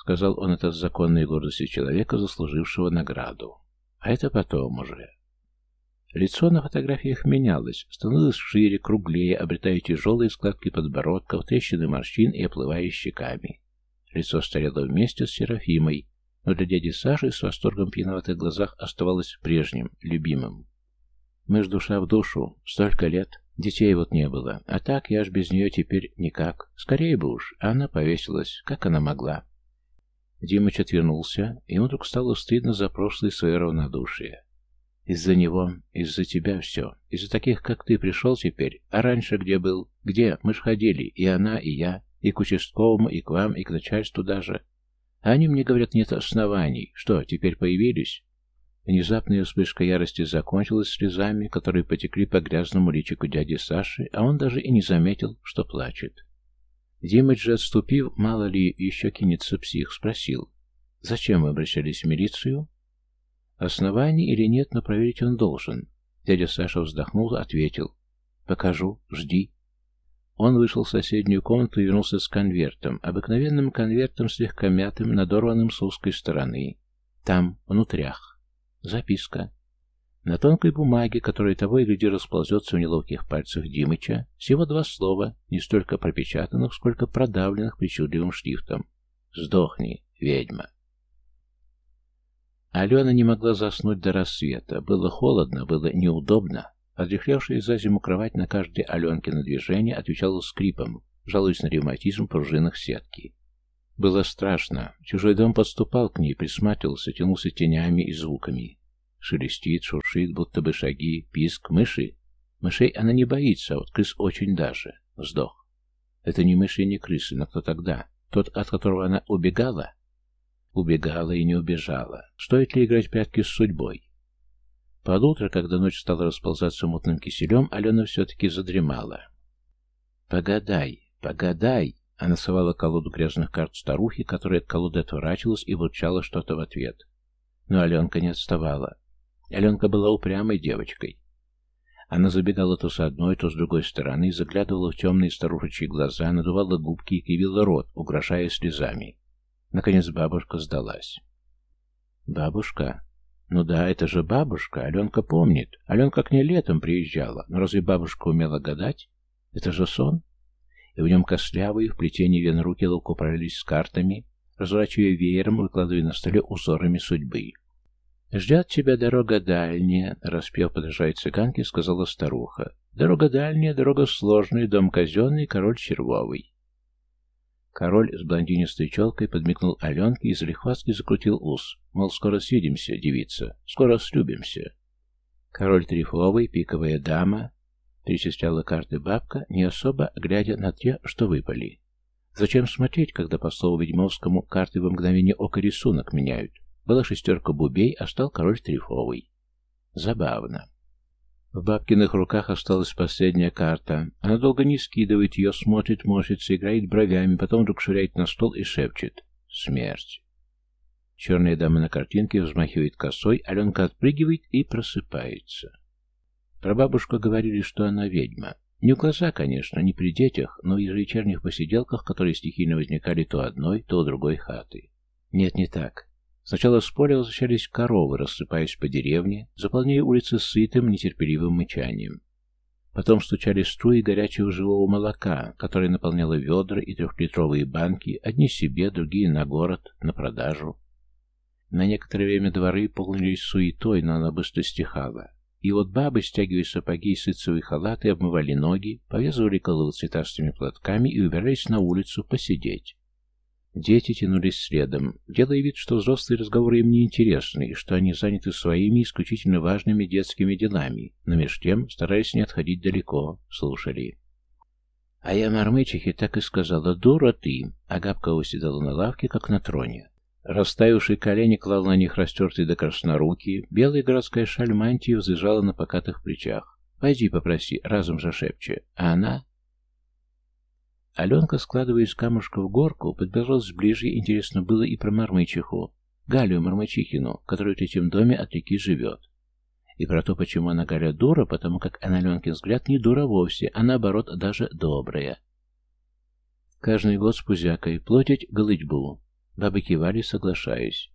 сказал он это с законной гордостью человека, заслужившего награду. А это потом уже. Лицо на фотографиях менялось, становилось шире, круглее, обретая тяжелые складки подбородка, трещины морщин и оплывая щеками. Лицо старело вместе с Серафимой, но для дяди Саши с восторгом в пьяноватых глазах оставалось прежним, любимым. Мы ж душа в душу, столько лет, детей вот не было, а так я ж без нее теперь никак. Скорее бы уж, а она повесилась, как она могла. Димыч отвернулся, ему вдруг стало стыдно за прошлое свое равнодушие. Из-за него, из-за тебя все. Из-за таких, как ты, пришел теперь. А раньше где был? Где? Мы ж ходили. И она, и я. И к участковому, и к вам, и к начальству даже. А они мне говорят, нет оснований. Что, теперь появились? Внезапная вспышка ярости закончилась слезами, которые потекли по грязному личику дяди Саши, а он даже и не заметил, что плачет. Димыч же, отступив, мало ли еще кинется псих, спросил. «Зачем вы обращались в милицию?» Оснований или нет, но проверить он должен. Дядя Саша вздохнул, ответил. «Покажу, жди». Он вышел в соседнюю комнату и вернулся с конвертом, обыкновенным конвертом, слегка мятым, надорванным с узкой стороны. Там, внутрях, записка. На тонкой бумаге, которая того и гляди расползется в неловких пальцах Димыча, всего два слова, не столько пропечатанных, сколько продавленных причудливым шрифтом. «Сдохни, ведьма». Алена не могла заснуть до рассвета. Было холодно, было неудобно. Отрехлевшая за зиму кровать на каждое Аленкино движение отвечала скрипом, жалуясь на ревматизм пружинных сетки. Было страшно. Чужой дом подступал к ней, присматривался, тянулся тенями и звуками. Шелестит, шуршит, будто бы шаги, писк, мыши. Мышей она не боится, а вот крыс очень даже. Вздох. Это не мыши не крысы, но кто тогда? Тот, от которого она убегала? Убегала и не убежала. Стоит ли играть в прятки с судьбой? Под утро, когда ночь стала расползаться мутным киселем, Алена все-таки задремала. «Погадай, погадай!» Она совала колоду грязных карт старухи, которая от колоды отворачивалась и бурчала что-то в ответ. Но Аленка не отставала. Аленка была упрямой девочкой. Она забегала то с одной, то с другой стороны, заглядывала в темные старушечьи глаза, надувала губки и кривила рот, угрожая слезами. Наконец бабушка сдалась. «Бабушка? Ну да, это же бабушка, Аленка помнит. Аленка к ней летом приезжала, но разве бабушка умела гадать? Это же сон?» И в нем костлявые, в плетении вен руки ловко управлялись с картами, разворачивая веером, выкладывая на столе узорами судьбы. «Ждет тебя дорога дальняя», — распев подражая цыганке, сказала старуха. «Дорога дальняя, дорога сложная, дом казенный, король червовый». Король с блондинистой челкой подмигнул Аленке и залихватски закрутил ус, мол, скоро свидимся, девица, скоро слюбимся. Король Трифовый, пиковая дама, перечисляла карты бабка, не особо глядя на те, что выпали. Зачем смотреть, когда, по слову Ведьмовскому, карты в мгновение ока рисунок меняют? Была шестерка бубей, а стал король Трифовый. Забавно. В бабкиных руках осталась последняя карта. Она долго не скидывает ее, смотрит, морщится, играет бровями, потом вдруг швыряет на стол и шепчет «Смерть». Черная дама на картинке взмахивает косой, Аленка отпрыгивает и просыпается. Про бабушку говорили, что она ведьма. Не у глаза, конечно, не при детях, но в ежевечерних посиделках, которые стихийно возникали то одной, то другой хаты. Нет, не так. Сначала с поля возвращались коровы, рассыпаясь по деревне, заполняя улицы сытым, нетерпеливым мычанием. Потом стучали струи горячего живого молока, которое наполняло ведра и трехлитровые банки, одни себе, другие на город, на продажу. На некоторое время дворы полнились суетой, но она быстро стихала. И вот бабы, стягивая сапоги и ситцевые халаты, обмывали ноги, повязывали голову цветастыми платками и убирались на улицу посидеть. Дети тянулись следом, делая вид, что взрослые разговоры им не интересны, и что они заняты своими исключительно важными детскими делами, но меж тем, стараясь не отходить далеко, слушали. А я Мармычихе так и сказала, дура ты, а Габка уседала на лавке, как на троне. Растаявший колени клал на них растертые до краснорукие, белая городская шаль мантии взлежала на покатых плечах. «Пойди попроси», — разом же шепче. А она Аленка, складывая из камушка в горку, подбиралась ближе, интересно было и про Мармычиху, Галю Мармычихину, которая в этим доме от реки живет. И про то, почему она Галя дура, потому как на Аленкин взгляд не дура вовсе, а наоборот даже добрая. Каждый год с пузякой платить голытьбу. Бабы кивали, соглашаясь.